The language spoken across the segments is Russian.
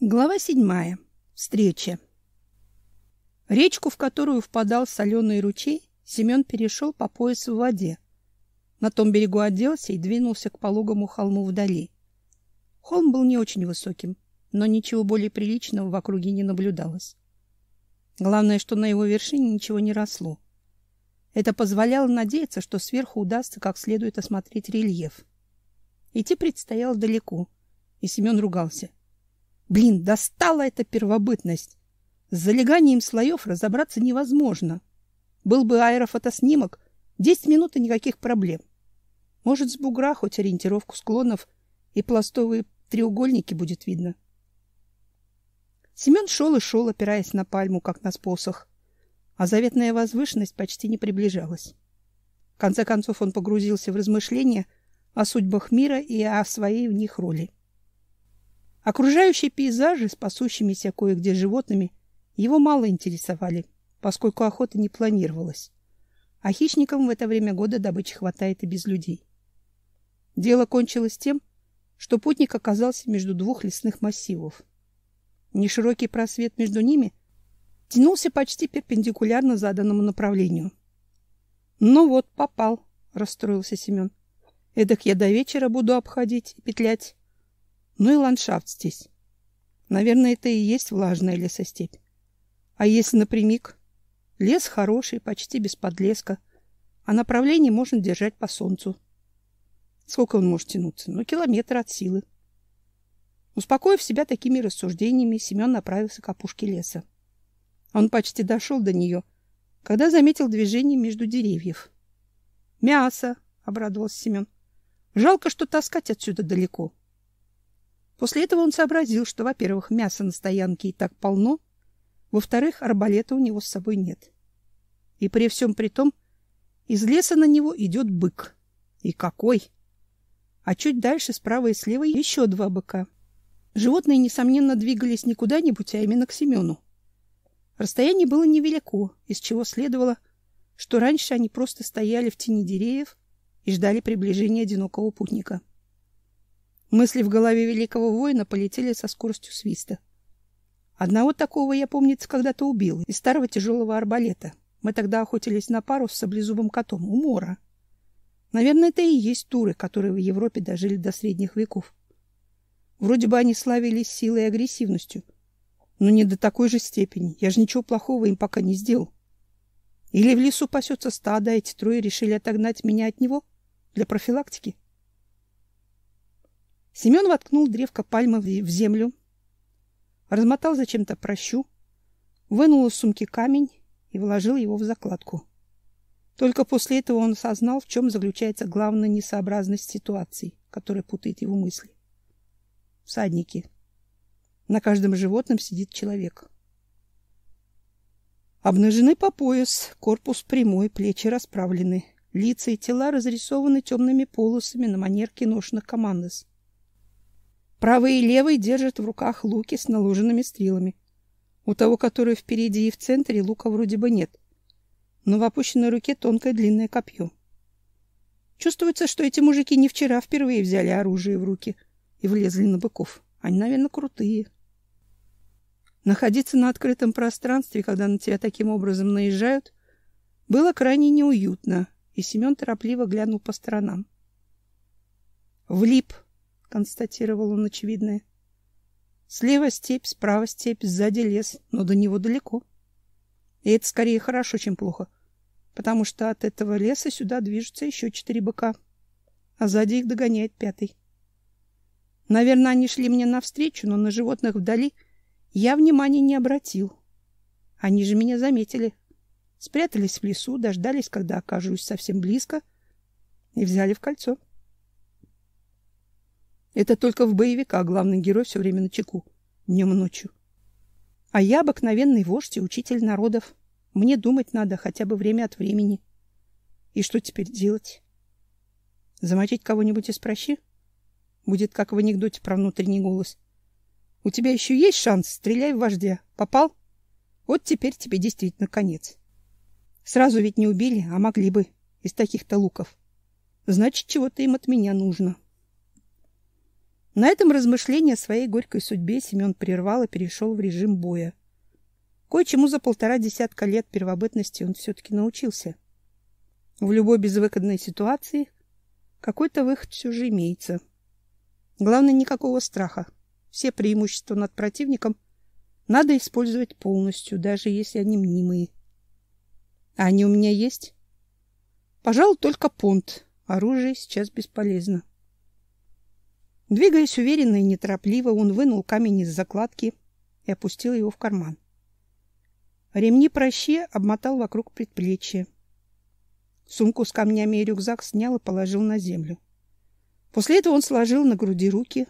Глава седьмая. Встреча. Речку, в которую впадал соленый ручей, Семен перешел по пояс в воде. На том берегу оделся и двинулся к пологому холму вдали. Холм был не очень высоким, но ничего более приличного в округе не наблюдалось. Главное, что на его вершине ничего не росло. Это позволяло надеяться, что сверху удастся как следует осмотреть рельеф. Идти предстояло далеко, и Семен ругался. Блин, достала эта первобытность. С залеганием слоев разобраться невозможно. Был бы аэрофотоснимок, 10 минут и никаких проблем. Может, с бугра хоть ориентировку склонов и пластовые треугольники будет видно. Семен шел и шел, опираясь на пальму, как на спосох, а заветная возвышенность почти не приближалась. В конце концов он погрузился в размышления о судьбах мира и о своей в них роли. Окружающие пейзажи с пасущимися кое-где животными его мало интересовали, поскольку охота не планировалась. А хищникам в это время года добычи хватает и без людей. Дело кончилось тем, что путник оказался между двух лесных массивов. Неширокий просвет между ними тянулся почти перпендикулярно заданному направлению. «Ну вот, попал», — расстроился Семен. «Эдак я до вечера буду обходить и петлять. Ну и ландшафт здесь. Наверное, это и есть влажная лесостепь. А если напрямик? Лес хороший, почти без подлеска, а направление можно держать по солнцу. Сколько он может тянуться? Ну, километр от силы. Успокоив себя такими рассуждениями, Семен направился к опушке леса. Он почти дошел до нее, когда заметил движение между деревьев. «Мясо!» — обрадовался Семен. «Жалко, что таскать отсюда далеко. После этого он сообразил, что, во-первых, мяса на стоянке и так полно, во-вторых, арбалета у него с собой нет. И при всем при том, из леса на него идет бык. И какой! А чуть дальше, справа и слева, еще два быка. Животные, несомненно, двигались не куда-нибудь, а именно к Семену. Расстояние было невелико, из чего следовало, что раньше они просто стояли в тени деревьев и ждали приближения одинокого путника. Мысли в голове великого воина полетели со скоростью свиста. Одного такого я, помнится, когда-то убил из старого тяжелого арбалета. Мы тогда охотились на пару с саблезубым котом у Мора. Наверное, это и есть туры, которые в Европе дожили до средних веков. Вроде бы они славились силой и агрессивностью, но не до такой же степени. Я же ничего плохого им пока не сделал. Или в лесу пасется стадо, а эти трое решили отогнать меня от него для профилактики. Семен воткнул древко пальмы в землю, размотал зачем-то прощу, вынул из сумки камень и вложил его в закладку. Только после этого он осознал, в чем заключается главная несообразность ситуации, которая путает его мысли. Всадники. На каждом животном сидит человек. Обнажены по пояс, корпус прямой, плечи расправлены, лица и тела разрисованы темными полосами на манер киношных командос. Правый и левый держат в руках луки с наложенными стрелами. У того, который впереди и в центре, лука вроде бы нет. Но в опущенной руке тонкое длинное копье. Чувствуется, что эти мужики не вчера впервые взяли оружие в руки и влезли на быков. Они, наверное, крутые. Находиться на открытом пространстве, когда на тебя таким образом наезжают, было крайне неуютно, и Семен торопливо глянул по сторонам. Влип констатировал он очевидное. Слева степь, справа степь, сзади лес, но до него далеко. И это скорее хорошо, чем плохо, потому что от этого леса сюда движутся еще четыре быка, а сзади их догоняет пятый. Наверное, они шли мне навстречу, но на животных вдали я внимания не обратил. Они же меня заметили. Спрятались в лесу, дождались, когда окажусь совсем близко, и взяли в кольцо. Это только в боевиках главный герой все время на чеку, днем и ночью. А я обыкновенный вождь и учитель народов. Мне думать надо хотя бы время от времени. И что теперь делать? Замочить кого-нибудь из прощи? Будет как в анекдоте про внутренний голос. У тебя еще есть шанс, стреляй в вождя. Попал? Вот теперь тебе действительно конец. Сразу ведь не убили, а могли бы из таких-то луков. Значит, чего-то им от меня нужно. На этом размышления о своей горькой судьбе Семен прервал и перешел в режим боя. Кое-чему за полтора десятка лет первобытности он все-таки научился. В любой безвыходной ситуации какой-то выход все же имеется. Главное, никакого страха. Все преимущества над противником надо использовать полностью, даже если они мнимые. А они у меня есть? Пожалуй, только понт. Оружие сейчас бесполезно. Двигаясь уверенно и неторопливо, он вынул камень из закладки и опустил его в карман. Ремни прощи обмотал вокруг предплечья. Сумку с камнями и рюкзак снял и положил на землю. После этого он сложил на груди руки,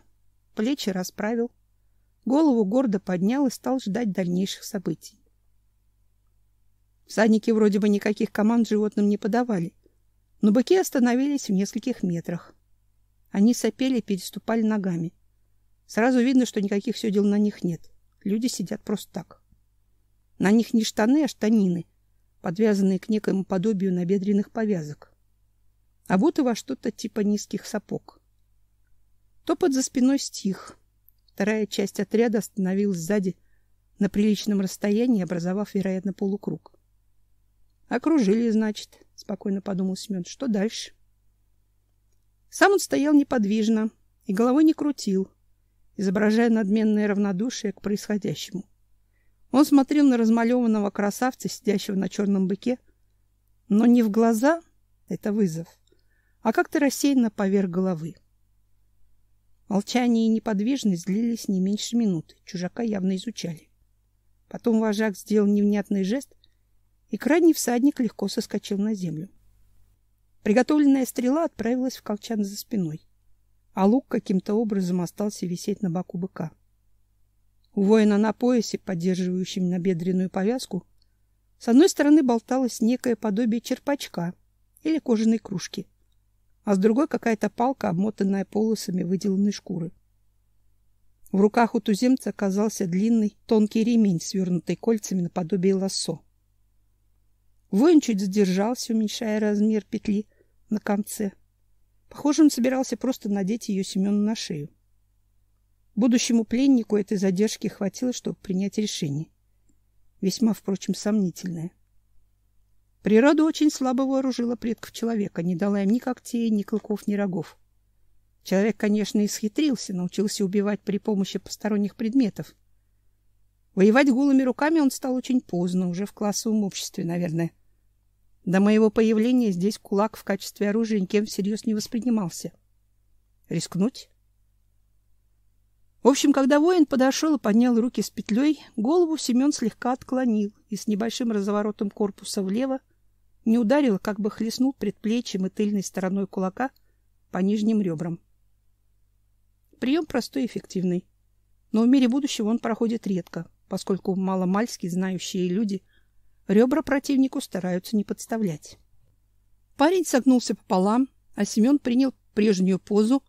плечи расправил, голову гордо поднял и стал ждать дальнейших событий. Всадники вроде бы никаких команд животным не подавали, но быки остановились в нескольких метрах. Они сопели и переступали ногами. Сразу видно, что никаких сёдел на них нет. Люди сидят просто так. На них не штаны, а штанины, подвязанные к некоему подобию набедренных повязок. А вот и во что-то типа низких сапог. Топот за спиной стих. Вторая часть отряда остановилась сзади на приличном расстоянии, образовав, вероятно, полукруг. Окружили, значит, спокойно подумал Семен. Что дальше? Сам он стоял неподвижно и головой не крутил, изображая надменное равнодушие к происходящему. Он смотрел на размалеванного красавца, сидящего на черном быке, но не в глаза, это вызов, а как-то рассеянно поверх головы. Молчание и неподвижность длились не меньше минуты. Чужака явно изучали. Потом вожак сделал невнятный жест, и крайний всадник легко соскочил на землю. Приготовленная стрела отправилась в колчан за спиной, а лук каким-то образом остался висеть на боку быка. У воина на поясе, поддерживающем набедренную повязку, с одной стороны болталось некое подобие черпачка или кожаной кружки, а с другой какая-то палка, обмотанная полосами выделанной шкуры. В руках у туземца оказался длинный, тонкий ремень, свернутый кольцами наподобие лассо. Воин чуть задержался, уменьшая размер петли на конце. Похоже, он собирался просто надеть ее Семену на шею. Будущему пленнику этой задержки хватило, чтобы принять решение. Весьма, впрочем, сомнительное. Природа очень слабо вооружила предков человека, не дала им ни когтей, ни клыков, ни рогов. Человек, конечно, исхитрился, научился убивать при помощи посторонних предметов. Воевать голыми руками он стал очень поздно, уже в классовом обществе, наверное. До моего появления здесь кулак в качестве оружия никем всерьез не воспринимался. Рискнуть? В общем, когда воин подошел и поднял руки с петлей, голову Семен слегка отклонил и с небольшим разворотом корпуса влево не ударил, а как бы хлестнул предплечьем и тыльной стороной кулака по нижним ребрам. Прием простой и эффективный, но в мире будущего он проходит редко, поскольку маломальски знающие люди – Ребра противнику стараются не подставлять. Парень согнулся пополам, а Семен принял прежнюю позу,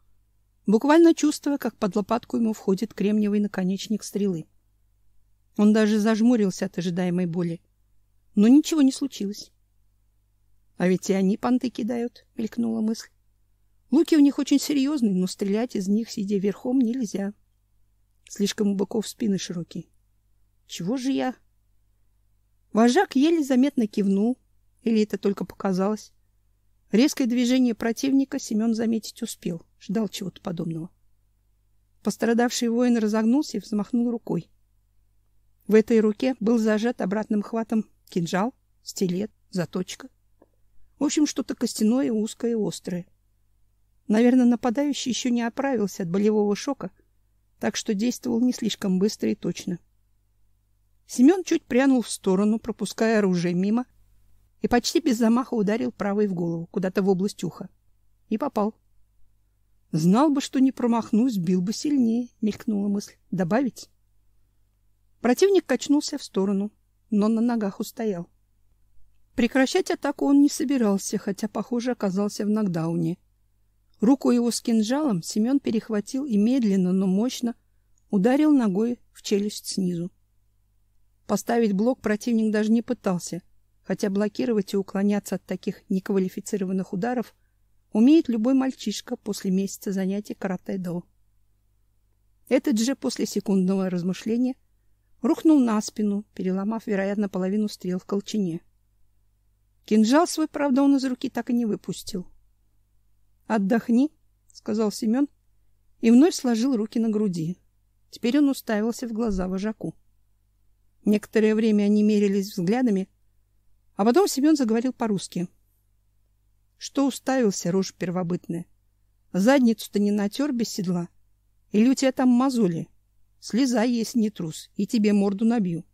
буквально чувствуя, как под лопатку ему входит кремниевый наконечник стрелы. Он даже зажмурился от ожидаемой боли. Но ничего не случилось. А ведь и они понты кидают, мелькнула мысль. Луки у них очень серьезные, но стрелять из них сидя верхом нельзя. Слишком у быков спины широкие. Чего же я Вожак еле заметно кивнул, или это только показалось. Резкое движение противника Семен заметить успел, ждал чего-то подобного. Пострадавший воин разогнулся и взмахнул рукой. В этой руке был зажат обратным хватом кинжал, стилет, заточка. В общем, что-то костяное, узкое и острое. Наверное, нападающий еще не оправился от болевого шока, так что действовал не слишком быстро и точно. Семен чуть прянул в сторону, пропуская оружие мимо, и почти без замаха ударил правой в голову, куда-то в область уха. И попал. Знал бы, что не промахнусь, бил бы сильнее, мелькнула мысль. Добавить? Противник качнулся в сторону, но на ногах устоял. Прекращать атаку он не собирался, хотя, похоже, оказался в нокдауне. Руку его с кинжалом Семен перехватил и медленно, но мощно ударил ногой в челюсть снизу. Поставить блок противник даже не пытался, хотя блокировать и уклоняться от таких неквалифицированных ударов умеет любой мальчишка после месяца занятий каратэ-до. Этот же после секундного размышления рухнул на спину, переломав, вероятно, половину стрел в колчине. Кинжал свой, правда, он из руки так и не выпустил. «Отдохни», — сказал Семен, и вновь сложил руки на груди. Теперь он уставился в глаза вожаку. Некоторое время они мерились взглядами, а потом Семен заговорил по-русски. «Что уставился, рожь первобытная? Задницу-то не натер без седла? Или у тебя там мозоли? Слезай, если не трус, и тебе морду набью».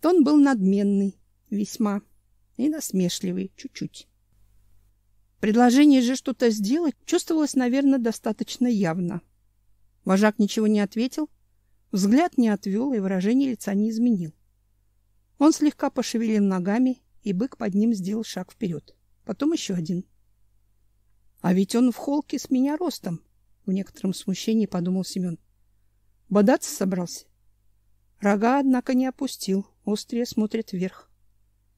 Тон был надменный, весьма, и насмешливый, чуть-чуть. Предложение же что-то сделать чувствовалось, наверное, достаточно явно. Вожак ничего не ответил, взгляд не отвел и выражение лица не изменил. Он слегка пошевелил ногами, и бык под ним сделал шаг вперед. Потом еще один. А ведь он в холке с меня ростом, в некотором смущении подумал Семен. Бодаться собрался. Рога, однако, не опустил, острые смотрят вверх.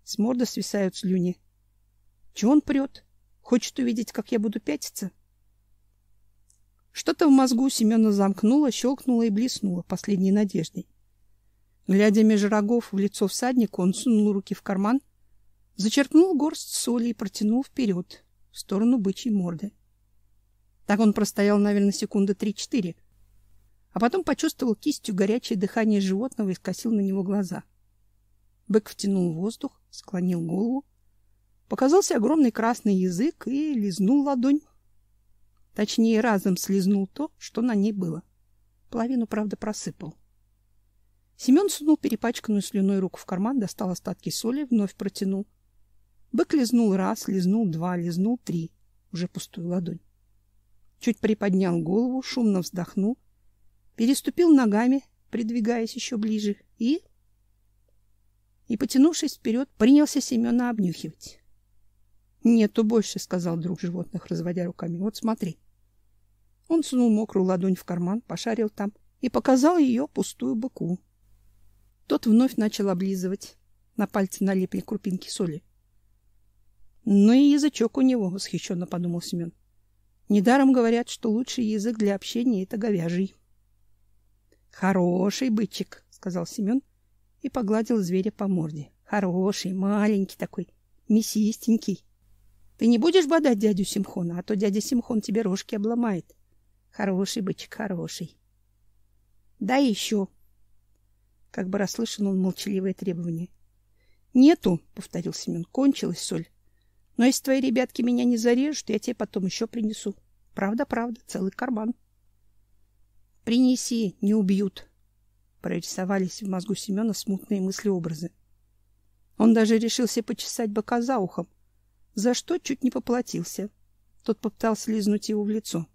С морды свисают слюни. Чего он прет? Хочет увидеть, как я буду пятиться? Что-то в мозгу Семена замкнуло, щелкнуло и блеснуло последней надеждой. Глядя меж рогов в лицо всаднику, он сунул руки в карман, зачерпнул горсть соли и протянул вперед, в сторону бычьей морды. Так он простоял, наверное, секунды три-четыре, а потом почувствовал кистью горячее дыхание животного и скосил на него глаза. Бык втянул воздух, склонил голову. Показался огромный красный язык и лизнул ладонь. Точнее, разом слизнул то, что на ней было. Половину, правда, просыпал. Семен сунул перепачканную слюной руку в карман, достал остатки соли, вновь протянул. Бык лизнул раз, лизнул два, лизнул три, уже пустую ладонь. Чуть приподнял голову, шумно вздохнул, переступил ногами, придвигаясь еще ближе, и и, потянувшись вперед, принялся Семена обнюхивать. «Нету больше», — сказал друг животных, разводя руками. «Вот смотри». Он сунул мокрую ладонь в карман, пошарил там и показал ее пустую быку. Тот вновь начал облизывать. На пальцы налипли крупинки соли. «Ну и язычок у него», — восхищенно подумал Семен. «Недаром говорят, что лучший язык для общения — это говяжий». «Хороший бычек», — сказал Семен и погладил зверя по морде. Хороший, маленький такой, мясистенький. Ты не будешь бодать дядю Симхона, а то дядя Симхон тебе рожки обломает. Хороший бычек, хороший. Да еще. Как бы расслышал он молчаливое требование. Нету, повторил Семен. Кончилась соль. Но если твои ребятки меня не зарежут, я тебе потом еще принесу. Правда, правда, целый карман. Принеси, не убьют, прорисовались в мозгу Семена смутные мысли-образы. Он даже решился почесать бока за ухом, за что чуть не поплатился. Тот попытался лизнуть его в лицо.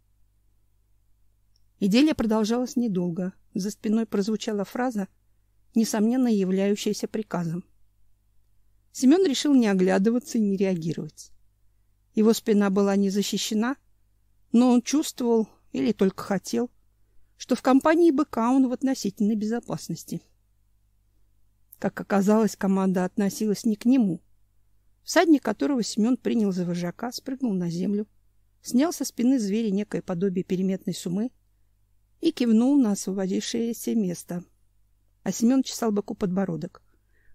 Идея продолжалась недолго. За спиной прозвучала фраза, несомненно являющаяся приказом. Семен решил не оглядываться и не реагировать. Его спина была не защищена, но он чувствовал или только хотел, что в компании быка он в относительной безопасности. Как оказалось, команда относилась не к нему. Всадник, которого Семен принял за вожака, спрыгнул на землю, снял со спины зверя некое подобие переметной сумы и кивнул на освободившееся место. А Семен чесал быку подбородок.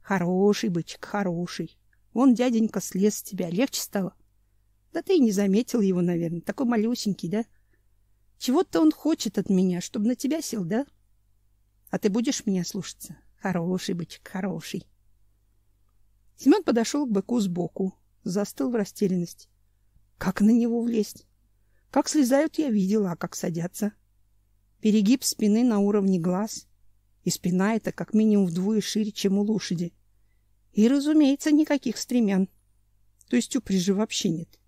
Хороший бычек, хороший. Вон дяденька слез с тебя, легче стало. Да ты и не заметил его, наверное, такой малюсенький, да? Чего-то он хочет от меня, чтобы на тебя сел, да? А ты будешь меня слушаться? Хороший бычек, хороший. Семен подошел к быку сбоку, застыл в растерянности. Как на него влезть? Как слезают, я видела, а как садятся. Перегиб спины на уровне глаз, и спина эта как минимум вдвое шире, чем у лошади. И, разумеется, никаких стремян. То есть упряжи вообще нет.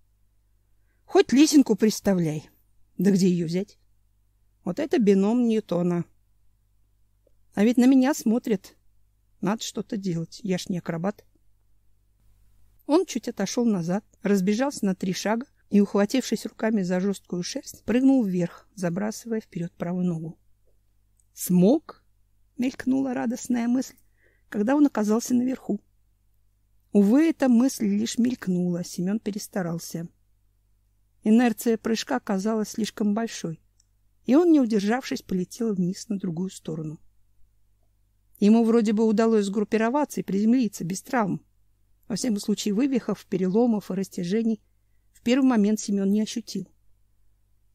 Хоть лесенку представляй. Да где ее взять? Вот это бином Ньютона. А ведь на меня смотрят. Надо что-то делать. Я ж не акробат. Он чуть отошел назад, разбежался на три шага и, ухватившись руками за жесткую шерсть, прыгнул вверх, забрасывая вперед правую ногу. «Смог?» — мелькнула радостная мысль, когда он оказался наверху. Увы, эта мысль лишь мелькнула, Семен перестарался. Инерция прыжка казалась слишком большой, и он, не удержавшись, полетел вниз на другую сторону. Ему вроде бы удалось сгруппироваться и приземлиться без травм. Во всяком случае, вывихов, переломов и растяжений в первый момент Семен не ощутил.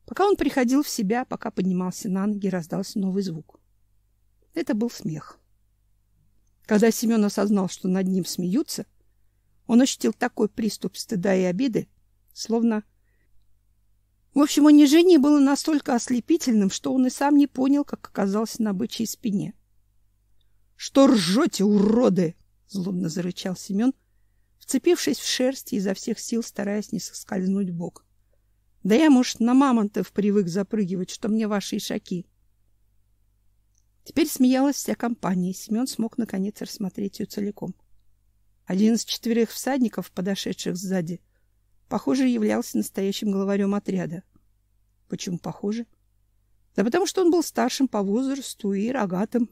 Пока он приходил в себя, пока поднимался на ноги, раздался новый звук. Это был смех. Когда Семен осознал, что над ним смеются, он ощутил такой приступ стыда и обиды, словно... В общем, унижение было настолько ослепительным, что он и сам не понял, как оказался на бычьей спине. — Что ржете, уроды! — злобно зарычал Семен, вцепившись в шерсть и изо всех сил стараясь не соскользнуть бок. — Да я, может, на мамонтов привык запрыгивать, что мне ваши ишаки. Теперь смеялась вся компания, и Семен смог наконец рассмотреть ее целиком. Один из четверых всадников, подошедших сзади, похоже, являлся настоящим главарем отряда. Почему похоже? Да потому что он был старшим по возрасту и рогатым.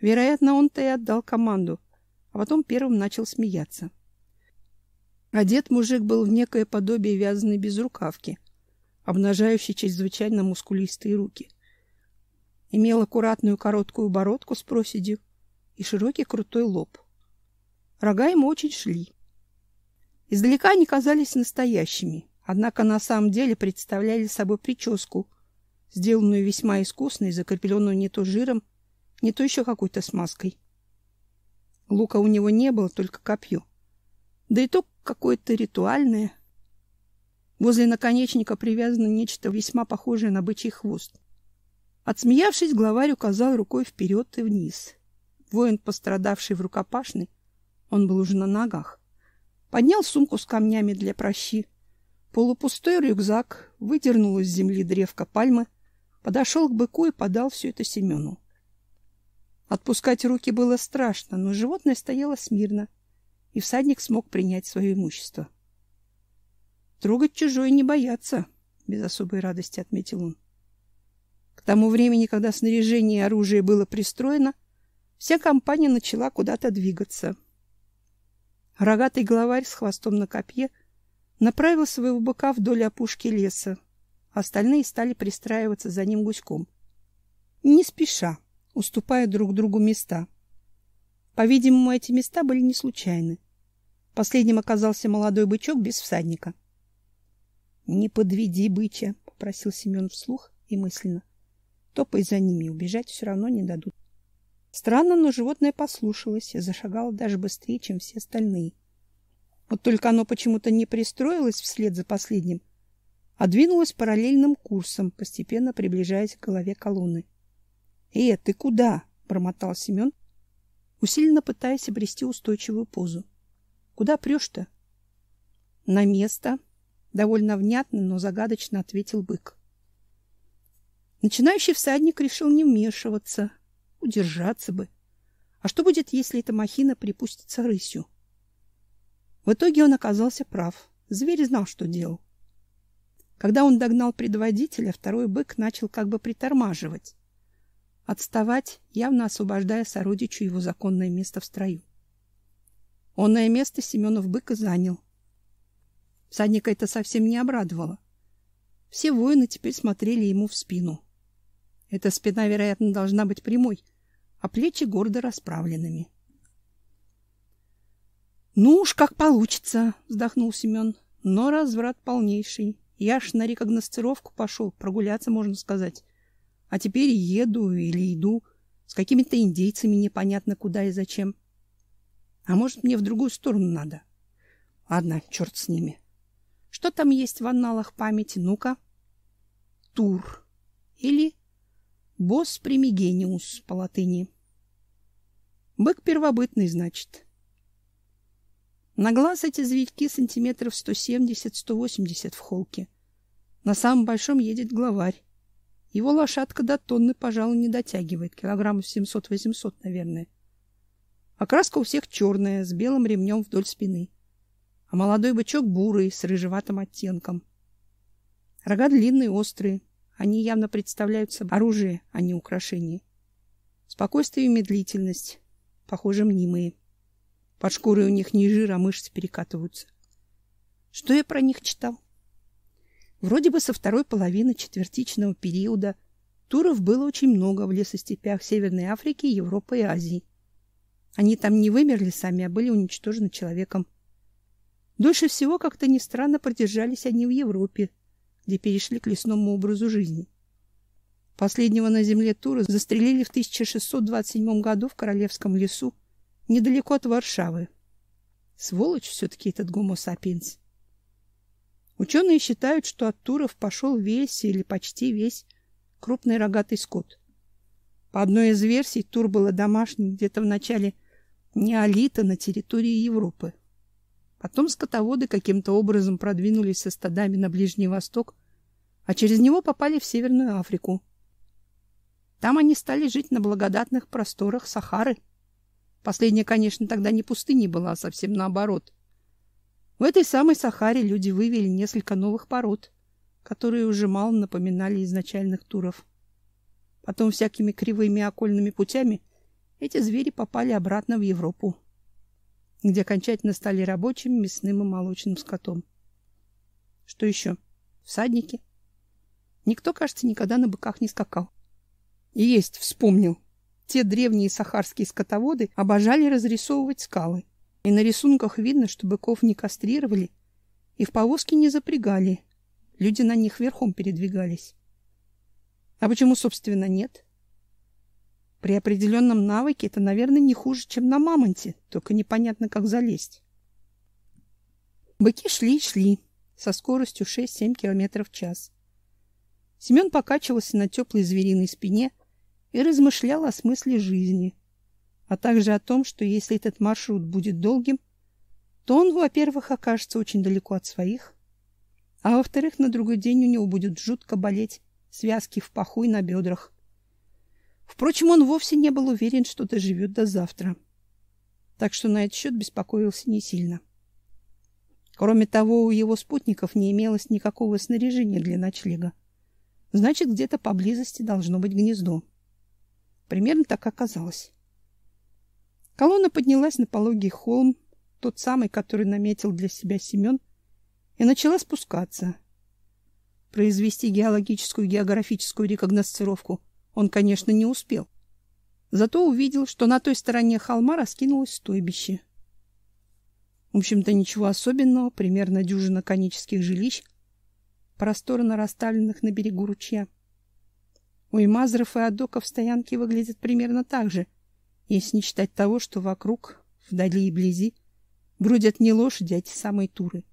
Вероятно, он-то и отдал команду, а потом первым начал смеяться. Одет мужик был в некое подобие вязаной безрукавки, обнажающей чрезвычайно мускулистые руки. Имел аккуратную короткую бородку с проседью и широкий крутой лоб. Рога ему очень шли. Издалека они казались настоящими, однако на самом деле представляли собой прическу, сделанную весьма искусно и закрепленную не то жиром, не то еще какой-то смазкой. Лука у него не было, только копье. Да и то какое-то ритуальное. Возле наконечника привязано нечто весьма похожее на бычий хвост. Отсмеявшись, главарь указал рукой вперед и вниз. Воин, пострадавший в рукопашной, он был уже на ногах. Поднял сумку с камнями для прощи. Полупустой рюкзак выдернул из земли древко пальмы, подошел к быку и подал все это Семену. Отпускать руки было страшно, но животное стояло смирно, и всадник смог принять свое имущество. Трогать чужое не бояться, без особой радости отметил он. К тому времени, когда снаряжение и оружие было пристроено, вся компания начала куда-то двигаться. Рогатый главарь с хвостом на копье направил своего быка вдоль опушки леса. Остальные стали пристраиваться за ним гуськом. Не спеша, уступая друг другу места. По-видимому, эти места были не случайны. Последним оказался молодой бычок без всадника. — Не подведи быча, — попросил Семен вслух и мысленно. Топай за ними, убежать все равно не дадут. Странно, но животное послушалось и зашагало даже быстрее, чем все остальные. Вот только оно почему-то не пристроилось вслед за последним, а двинулось параллельным курсом, постепенно приближаясь к голове колонны. "Э, ты куда?" бормотал Семен, усиленно пытаясь обрести устойчивую позу. "Куда прешь-то?" "На место", довольно внятно, но загадочно ответил бык. Начинающий всадник решил не вмешиваться, Удержаться бы. А что будет, если эта махина припустится рысью? В итоге он оказался прав. Зверь знал, что делал. Когда он догнал предводителя, второй бык начал как бы притормаживать. Отставать, явно освобождая сородичу его законное место в строю. Онное место Семенов бык и занял. Всадника это совсем не обрадовало. Все воины теперь смотрели ему в спину. Эта спина, вероятно, должна быть прямой, а плечи гордо расправленными. Ну уж как получится, вздохнул Семен. Но разврат полнейший. Я ж на рекогносцировку пошел, прогуляться, можно сказать. А теперь еду или иду с какими-то индейцами непонятно куда и зачем. А может, мне в другую сторону надо? Ладно, черт с ними. Что там есть в анналах памяти? Ну-ка. Тур. Или Босс примигениус по латыни. Бык первобытный, значит. На глаз эти зверьки сантиметров 170-180 в холке. На самом большом едет главарь. Его лошадка до тонны, пожалуй, не дотягивает, килограммов 700-800, наверное. Окраска у всех черная, с белым ремнем вдоль спины. А молодой бычок бурый, с рыжеватым оттенком. Рога длинные, острые, они явно представляют собой оружие, а не украшение. Спокойствие и медлительность, похоже, мнимые. Под шкурой у них не жир, а мышцы перекатываются. Что я про них читал? Вроде бы со второй половины четвертичного периода туров было очень много в лесостепях Северной Африки, Европы и Азии. Они там не вымерли сами, а были уничтожены человеком. Дольше всего, как-то ни странно, продержались они в Европе, где перешли к лесному образу жизни. Последнего на земле Тура застрелили в 1627 году в Королевском лесу, недалеко от Варшавы. Сволочь все-таки этот гомо сапиенс. Ученые считают, что от туров пошел весь или почти весь крупный рогатый скот. По одной из версий, тур было домашним где-то в начале неолита на территории Европы. Потом скотоводы каким-то образом продвинулись со стадами на Ближний Восток, а через него попали в Северную Африку. Там они стали жить на благодатных просторах Сахары – Последняя, конечно, тогда не пустыней была, а совсем наоборот. В этой самой Сахаре люди вывели несколько новых пород, которые уже мало напоминали изначальных туров. Потом всякими кривыми окольными путями эти звери попали обратно в Европу, где окончательно стали рабочим мясным и молочным скотом. Что еще? Всадники. Никто, кажется, никогда на быках не скакал. И есть, вспомнил. Те древние сахарские скотоводы обожали разрисовывать скалы. И на рисунках видно, что быков не кастрировали и в повозки не запрягали. Люди на них верхом передвигались. А почему, собственно, нет? При определенном навыке это, наверное, не хуже, чем на мамонте, только непонятно, как залезть. Быки шли и шли со скоростью 6-7 км в час. Семен покачивался на теплой звериной спине, и размышлял о смысле жизни, а также о том, что если этот маршрут будет долгим, то он, во-первых, окажется очень далеко от своих, а во-вторых, на другой день у него будет жутко болеть связки в паху и на бедрах. Впрочем, он вовсе не был уверен, что доживет до завтра. Так что на этот счет беспокоился не сильно. Кроме того, у его спутников не имелось никакого снаряжения для ночлега. Значит, где-то поблизости должно быть гнездо. Примерно так оказалось. Колонна поднялась на пологий холм, тот самый, который наметил для себя Семен, и начала спускаться. Произвести геологическую и географическую рекогносцировку он, конечно, не успел. Зато увидел, что на той стороне холма раскинулось стойбище. В общем-то, ничего особенного, примерно дюжина конических жилищ, просторно расставленных на берегу ручья. У имазров и адоков стоянки выглядят примерно так же, если не считать того, что вокруг, вдали и вблизи, бродят не лошади, а те самые туры.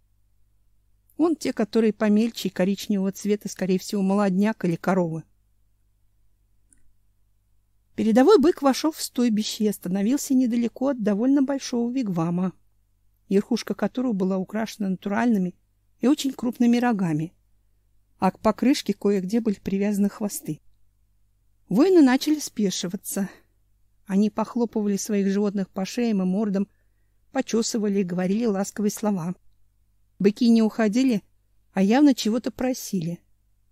Вон те, которые помельче и коричневого цвета, скорее всего, молодняк или коровы. Передовой бык вошел в стойбище и остановился недалеко от довольно большого вигвама, верхушка которого была украшена натуральными и очень крупными рогами, а к покрышке кое-где были привязаны хвосты. Воины начали спешиваться. Они похлопывали своих животных по шеям и мордам, почесывали и говорили ласковые слова. Быки не уходили, а явно чего-то просили.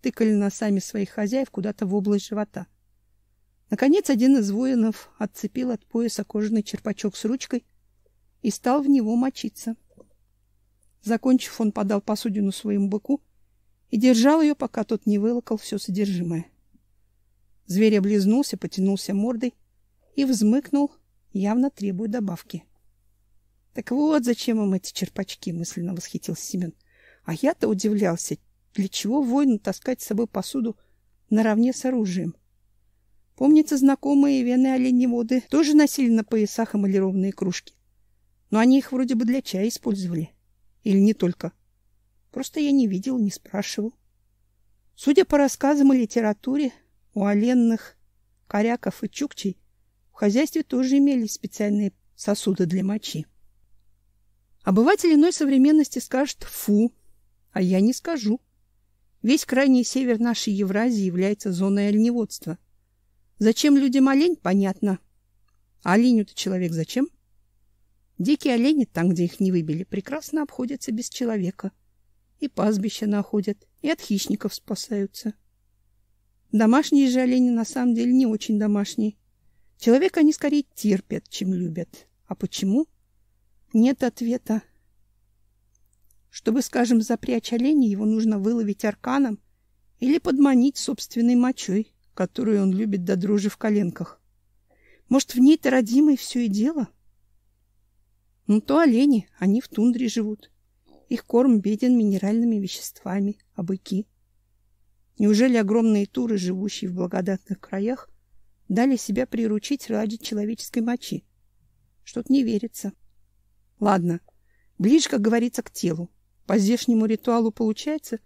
Тыкали носами своих хозяев куда-то в область живота. Наконец один из воинов отцепил от пояса кожаный черпачок с ручкой и стал в него мочиться. Закончив, он подал посудину своему быку и держал ее, пока тот не вылокал все содержимое. Зверь облизнулся, потянулся мордой и взмыкнул, явно требуя добавки. Так вот, зачем им эти черпачки, мысленно восхитился Семен. А я-то удивлялся, для чего воину таскать с собой посуду наравне с оружием. Помнится, знакомые вены оленеводы тоже носили на поясах эмалированные кружки. Но они их вроде бы для чая использовали. Или не только. Просто я не видел, не спрашивал. Судя по рассказам и литературе, у оленных, коряков и чукчей в хозяйстве тоже имелись специальные сосуды для мочи. Обыватель иной современности скажет «фу», а я не скажу. Весь крайний север нашей Евразии является зоной оленеводства. Зачем людям олень, понятно. А оленю-то человек зачем? Дикие олени, там, где их не выбили, прекрасно обходятся без человека. И пастбища находят, и от хищников спасаются. Домашние же олени на самом деле не очень домашние. Человека они скорее терпят, чем любят. А почему? Нет ответа. Чтобы, скажем, запрячь оленя, его нужно выловить арканом или подманить собственной мочой, которую он любит до дрожи в коленках. Может, в ней-то родимой все и дело? Ну, то олени, они в тундре живут. Их корм беден минеральными веществами, а быки? Неужели огромные туры, живущие в благодатных краях, дали себя приручить ради человеческой мочи? Что-то не верится. Ладно, ближе, как говорится, к телу. По здешнему ритуалу получается,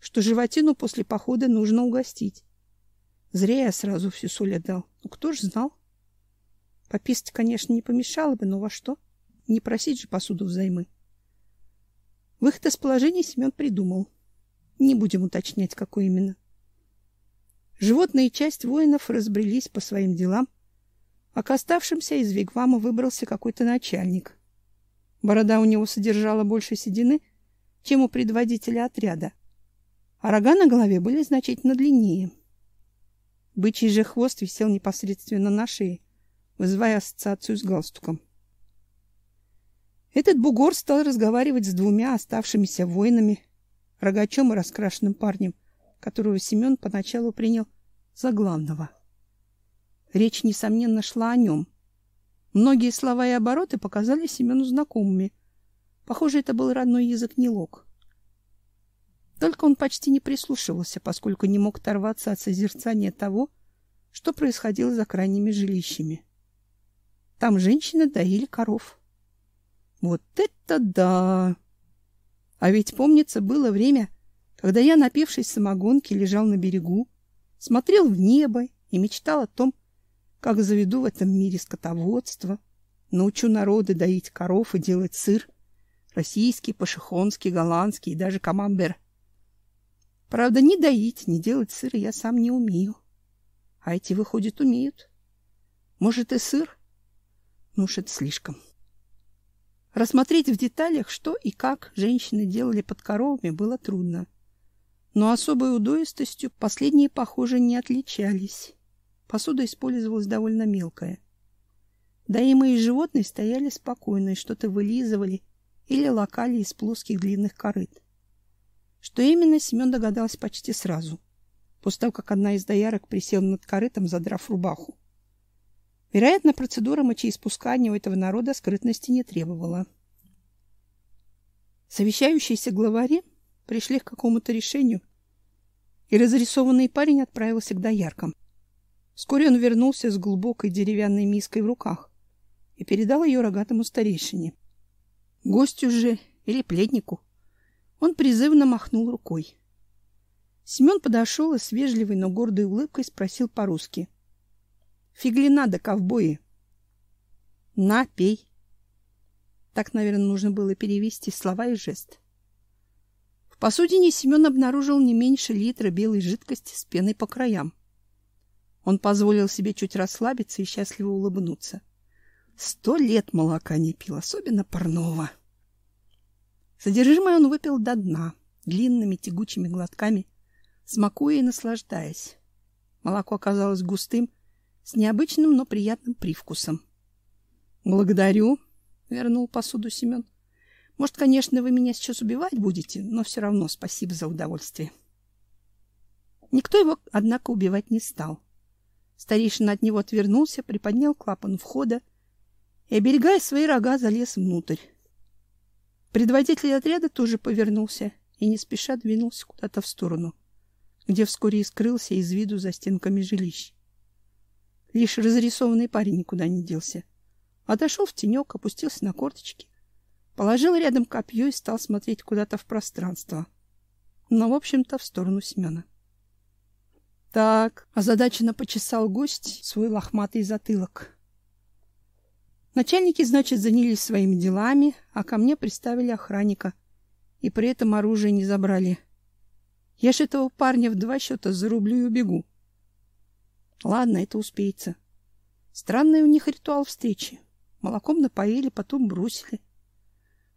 что животину после похода нужно угостить. Зря я сразу всю соль отдал. Ну, кто ж знал? Пописать, конечно, не помешало бы, но во что? Не просить же посуду взаймы. Выход из положения Семен придумал. Не будем уточнять, какой именно. Животная часть воинов разбрелись по своим делам, а к оставшимся из вигвама выбрался какой-то начальник. Борода у него содержала больше седины, чем у предводителя отряда, а рога на голове были значительно длиннее. Бычий же хвост висел непосредственно на шее, вызывая ассоциацию с галстуком. Этот бугор стал разговаривать с двумя оставшимися воинами, рогачом и раскрашенным парнем, которого Семен поначалу принял за главного. Речь, несомненно, шла о нем. Многие слова и обороты показали Семену знакомыми. Похоже, это был родной язык Нилок. Только он почти не прислушивался, поскольку не мог оторваться от созерцания того, что происходило за крайними жилищами. Там женщины доили коров. Вот это да! А ведь, помнится, было время, когда я, напившись самогонки, лежал на берегу, смотрел в небо и мечтал о том, как заведу в этом мире скотоводство, научу народы доить коров и делать сыр, российский, пашихонский, голландский и даже камамбер. Правда, ни доить, ни делать сыр я сам не умею. А эти, выходит, умеют. Может, и сыр? Ну уж это слишком. Рассмотреть в деталях, что и как женщины делали под коровами, было трудно. Но особой удоистостью последние, похоже, не отличались. Посуда использовалась довольно мелкая. Мои животные стояли спокойно и что-то вылизывали или лакали из плоских длинных корыт. Что именно, Семен догадался почти сразу, после того, как одна из доярок присела над корытом, задрав рубаху. Вероятно, процедура мочеиспускания у этого народа скрытности не требовала. Совещающиеся главари пришли к какому-то решению, и разрисованный парень отправился к дояркам. Вскоре он вернулся с глубокой деревянной миской в руках и передал ее рогатому старейшине. Гостю же или плетнику он призывно махнул рукой. Семен подошел и с вежливой, но гордой улыбкой спросил по-русски — Фигли надо, ковбои. На, пей. Так, наверное, нужно было перевести слова и жест. Посудине Семен обнаружил не меньше литра белой жидкости с пеной по краям. Он позволил себе чуть расслабиться и счастливо улыбнуться. Сто лет молока не пил, особенно парного. Содержимое он выпил до дна, длинными тягучими глотками, смакуя и наслаждаясь. Молоко оказалось густым, с необычным, но приятным привкусом. Благодарю, вернул посуду Семен. Может, конечно, вы меня сейчас убивать будете, но все равно спасибо за удовольствие. Никто его, однако, убивать не стал. Старейшина от него отвернулся, приподнял клапан входа и, оберегая свои рога, залез внутрь. Предводитель отряда тоже повернулся и не спеша двинулся куда-то в сторону, где вскоре и скрылся из виду за стенками жилищ. Лишь разрисованный парень никуда не делся. Отошел в тенек, опустился на корточки, положил рядом копье и стал смотреть куда-то в пространство. Но, в общем-то, в сторону Семена. Так, озадаченно почесал гость свой лохматый затылок. Начальники, значит, занялись своими делами, а ко мне приставили охранника. И при этом оружие не забрали. Я ж этого парня в два счета зарублю и убегу. Ладно, это успеется. Странный у них ритуал встречи. Молоком напоили, потом бросили.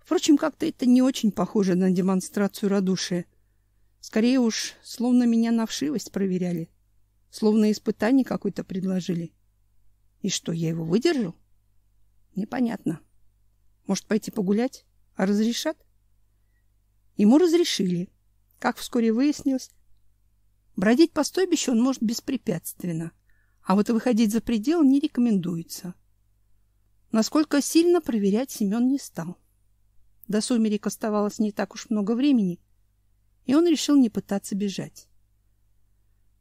Впрочем, как-то это не очень похоже на демонстрацию радушия. Скорее уж, словно меня на вшивость проверяли. Словно испытание какое-то предложили. И что, я его выдержал? Непонятно. Может, пойти погулять? А разрешат? Ему разрешили. Как вскоре выяснилось, бродить по стойбищу он может беспрепятственно, а вот выходить за предел не рекомендуется. Насколько сильно проверять Семен не стал. До сумерек оставалось не так уж много времени, и он решил не пытаться бежать.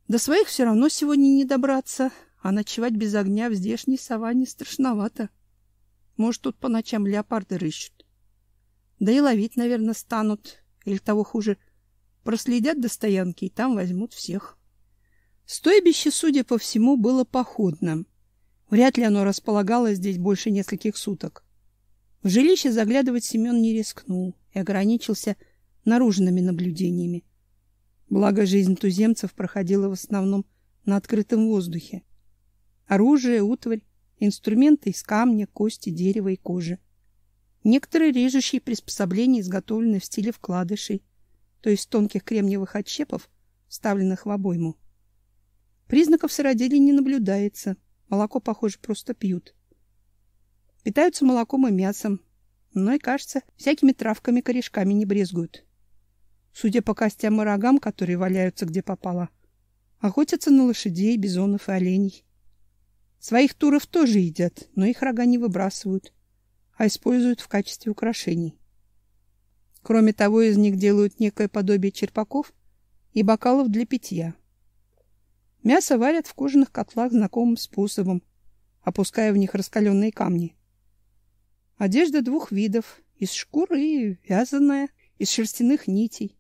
До своих все равно сегодня не добраться, а ночевать без огня в здешней саванне страшновато. Может, тут по ночам леопарды рыщут. Да и ловить, наверное, станут, или того хуже, проследят до стоянки и там возьмут всех. Стойбище, судя по всему, было походным. Вряд ли оно располагалось здесь больше нескольких суток. В жилище заглядывать Семен не рискнул и ограничился наружными наблюдениями. Благо, жизнь туземцев проходила в основном на открытом воздухе. Оружие, утварь, инструменты из камня, кости, дерева и кожи. Некоторые режущие приспособления изготовлены в стиле вкладышей, то есть тонких кремниевых отщепов, вставленных в обойму. Признаков сыроделия не наблюдается. Молоко, похоже, просто пьют. Питаются молоком и мясом, но и, кажется, всякими травками, корешками не брезгуют. Судя по костям и рогам, которые валяются где попало, охотятся на лошадей, бизонов и оленей. Своих туров тоже едят, но их рога не выбрасывают, а используют в качестве украшений. Кроме того, из них делают некое подобие черпаков и бокалов для питья. Мясо варят в кожаных котлах знакомым способом, опуская в них раскаленные камни. Одежда двух видов — из шкуры и вязаная, из шерстяных нитей.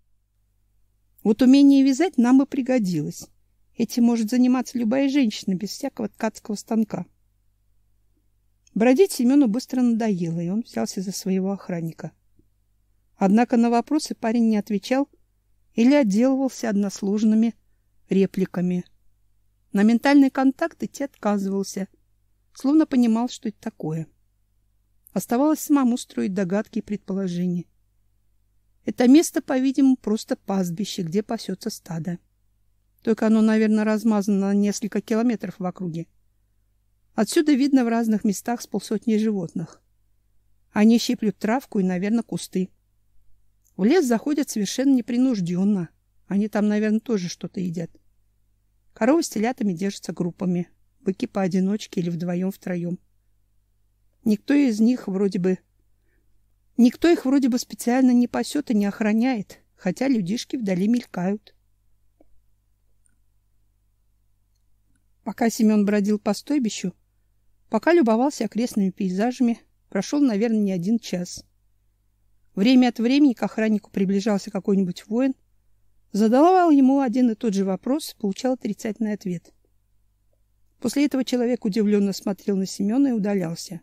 Вот умение вязать нам бы пригодилось. Этим может заниматься любая женщина без всякого ткацкого станка. Бродить Семену быстро надоело, и он взялся за своего охранника. Однако на вопросы парень не отвечал или отделывался односложными репликами. На ментальный контакт идти отказывался, словно понимал, что это такое. Оставалось самому строить догадки и предположения. Это место, по-видимому, просто пастбище, где пасется стадо. Только оно, наверное, размазано на несколько километров в округе. Отсюда видно в разных местах с полсотни животных. Они щиплют травку и, наверное, кусты. В лес заходят совершенно непринужденно. Они там, наверное, тоже что-то едят. Коровы с телятами держатся группами. Быки поодиночке или вдвоем-втроем. Никто из них вроде бы... Никто их вроде бы специально не пасет и не охраняет, хотя людишки вдали мелькают. Пока Семен бродил по стойбищу, пока любовался окрестными пейзажами, прошел, наверное, не один час. Время от времени к охраннику приближался какой-нибудь воин, задавал ему один и тот же вопрос, получал отрицательный ответ. После этого человек удивленно смотрел на Семена и удалялся.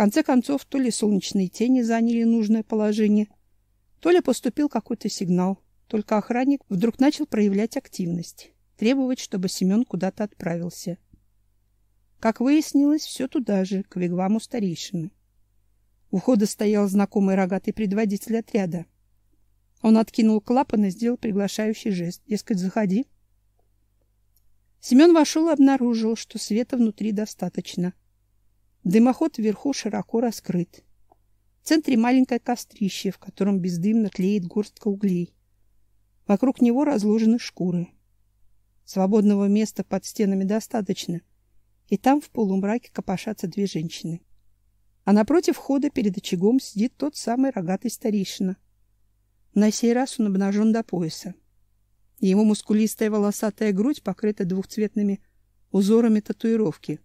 Конце концов, то ли солнечные тени заняли нужное положение, то ли поступил какой-то сигнал, только охранник вдруг начал проявлять активность требовать, чтобы Семен куда-то отправился. Как выяснилось, все туда же, к вигваму старейшины. У входа стоял знакомый рогатый предводитель отряда. Он откинул клапан и сделал приглашающий жест, дескать, заходи. Семен вошел и обнаружил, что света внутри достаточно. Дымоход вверху широко раскрыт. В центре маленькое кострище, в котором бездымно тлеет горстка углей. Вокруг него разложены шкуры. Свободного места под стенами достаточно, и там в полумраке копошатся две женщины. А напротив входа перед очагом сидит тот самый рогатый старейшина. На сей раз он обнажен до пояса. Его мускулистая волосатая грудь покрыта двухцветными узорами татуировки.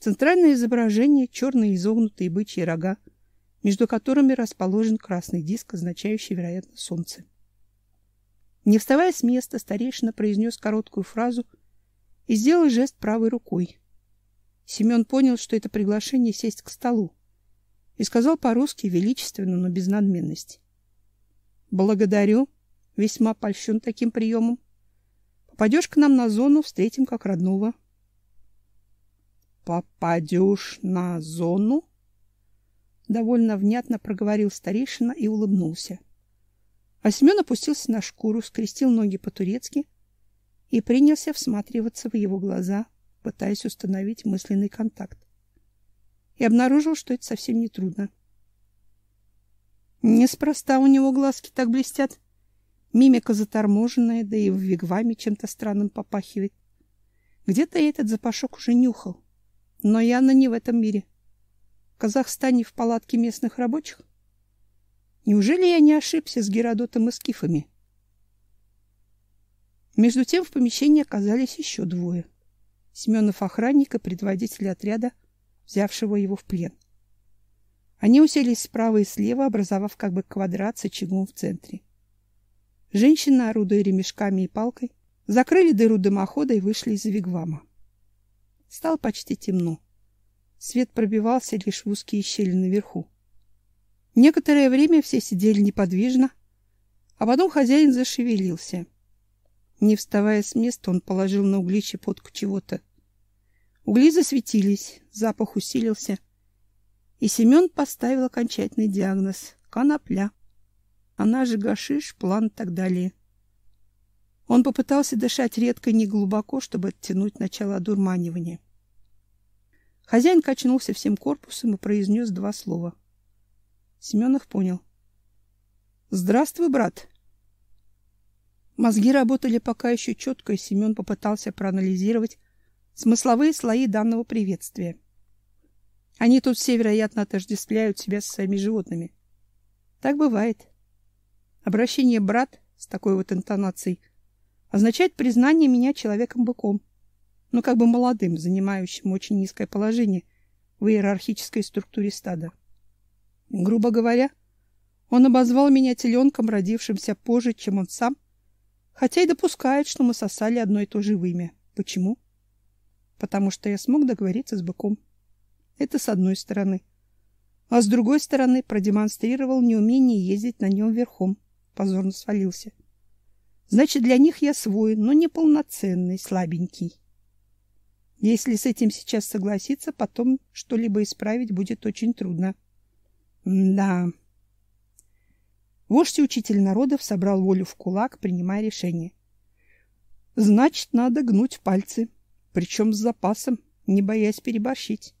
Центральное изображение — черные изогнутые бычьи рога, между которыми расположен красный диск, означающий, вероятно, солнце. Не вставая с места, старейшина произнес короткую фразу и сделал жест правой рукой. Семен понял, что это приглашение сесть к столу, и сказал по-русски величественно, но без надменности. «Благодарю. Весьма польщен таким приемом. Попадешь к нам на зону, встретим как родного». «Попадешь на зону?» Довольно внятно проговорил старейшина и улыбнулся. А Семен опустился на шкуру, скрестил ноги по-турецки и принялся всматриваться в его глаза, пытаясь установить мысленный контакт. И обнаружил, что это совсем не трудно. Неспроста у него глазки так блестят. Мимика заторможенная, да и в вигваме чем-то странным попахивает. Где-то этот запашок уже нюхал. Но явно не в этом мире. В Казахстане в палатке местных рабочих? Неужели я не ошибся с Геродотом и скифами? Между тем в помещении оказались еще двое. Семенов охранник и предводитель отряда, взявшего его в плен. Они уселись справа и слева, образовав как бы квадрат с очагом в центре. Женщины, орудуя ремешками и палкой, закрыли дыру дымохода и вышли из вигвама. Стало почти темно. Свет пробивался лишь в узкие щели наверху. Некоторое время все сидели неподвижно, а потом хозяин зашевелился. Не вставая с места, он положил на угли щепотку чего-то. Угли засветились, запах усилился — и Семен поставил окончательный диагноз – конопля. Она же гашиш, план и так далее. Он попытался дышать редко и неглубоко, чтобы оттянуть начало одурманивания. Хозяин качнулся всем корпусом и произнес два слова. Семенов понял. «Здравствуй, брат!» Мозги работали пока еще четко, и Семен попытался проанализировать смысловые слои данного приветствия. Они тут все, вероятно, отождествляют себя со своими животными. Так бывает. Обращение «брат» с такой вот интонацией означает признание меня человеком-быком, ну как бы молодым, занимающим очень низкое положение в иерархической структуре стада. Грубо говоря, он обозвал меня теленком, родившимся позже, чем он сам, хотя и допускает, что мы сосали одно и то же вымя. Почему? Потому что я смог договориться с быком. Это с одной стороны. А с другой стороны продемонстрировал неумение ездить на нем верхом. Позорно свалился. Значит, для них я свой, но не полноценный, слабенький. Если с этим сейчас согласиться, потом что-либо исправить будет очень трудно. да. Вождь и учитель народов собрал волю в кулак, принимая решение. Значит, надо гнуть пальцы, причем с запасом, не боясь переборщить.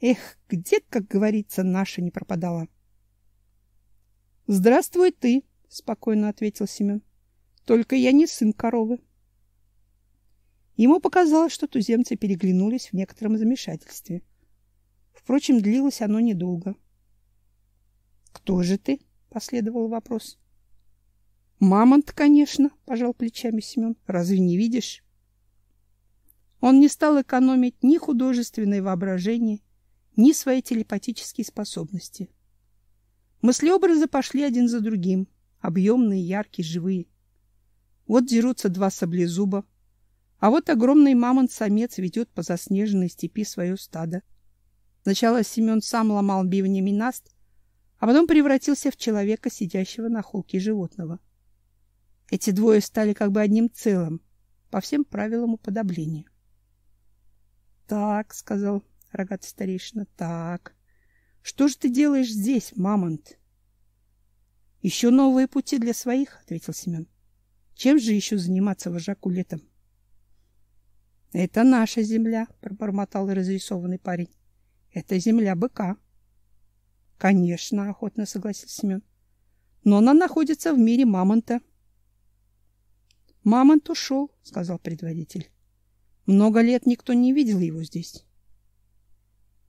Эх, где, как говорится, наша не пропадала. Здравствуй ты, спокойно ответил Семен. Только я не сын коровы. Ему показалось, что туземцы переглянулись в некотором замешательстве. Впрочем, длилось оно недолго. Кто же ты? последовал вопрос. Мамонт, конечно, пожал плечами Семен. Разве не видишь? Он не стал экономить ни художественное воображение, ни свои телепатические способности. Мыслеобразы пошли один за другим, объемные, яркие, живые. Вот дерутся два саблезуба, а вот огромный мамонт-самец ведет по заснеженной степи свое стадо. Сначала Семен сам ломал бивнями наст, а потом превратился в человека, сидящего на холке животного. Эти двое стали как бы одним целым, по всем правилам уподобления. «Так», — сказал рогатый старейшина. Так. Что же ты делаешь здесь, мамонт? Еще новые пути для своих, ответил Семен. Чем же еще заниматься вожаку летом? Это наша земля, пробормотал разрисованный парень. Это земля быка. Конечно, охотно согласился Семен. Но она находится в мире мамонта. Мамонт ушел, сказал предводитель. Много лет никто не видел его здесь.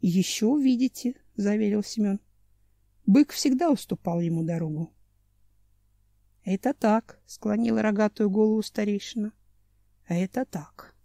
Еще увидите, заверил Семен. Бык всегда уступал ему дорогу. Это так, склонила рогатую голову старейшина. Это так.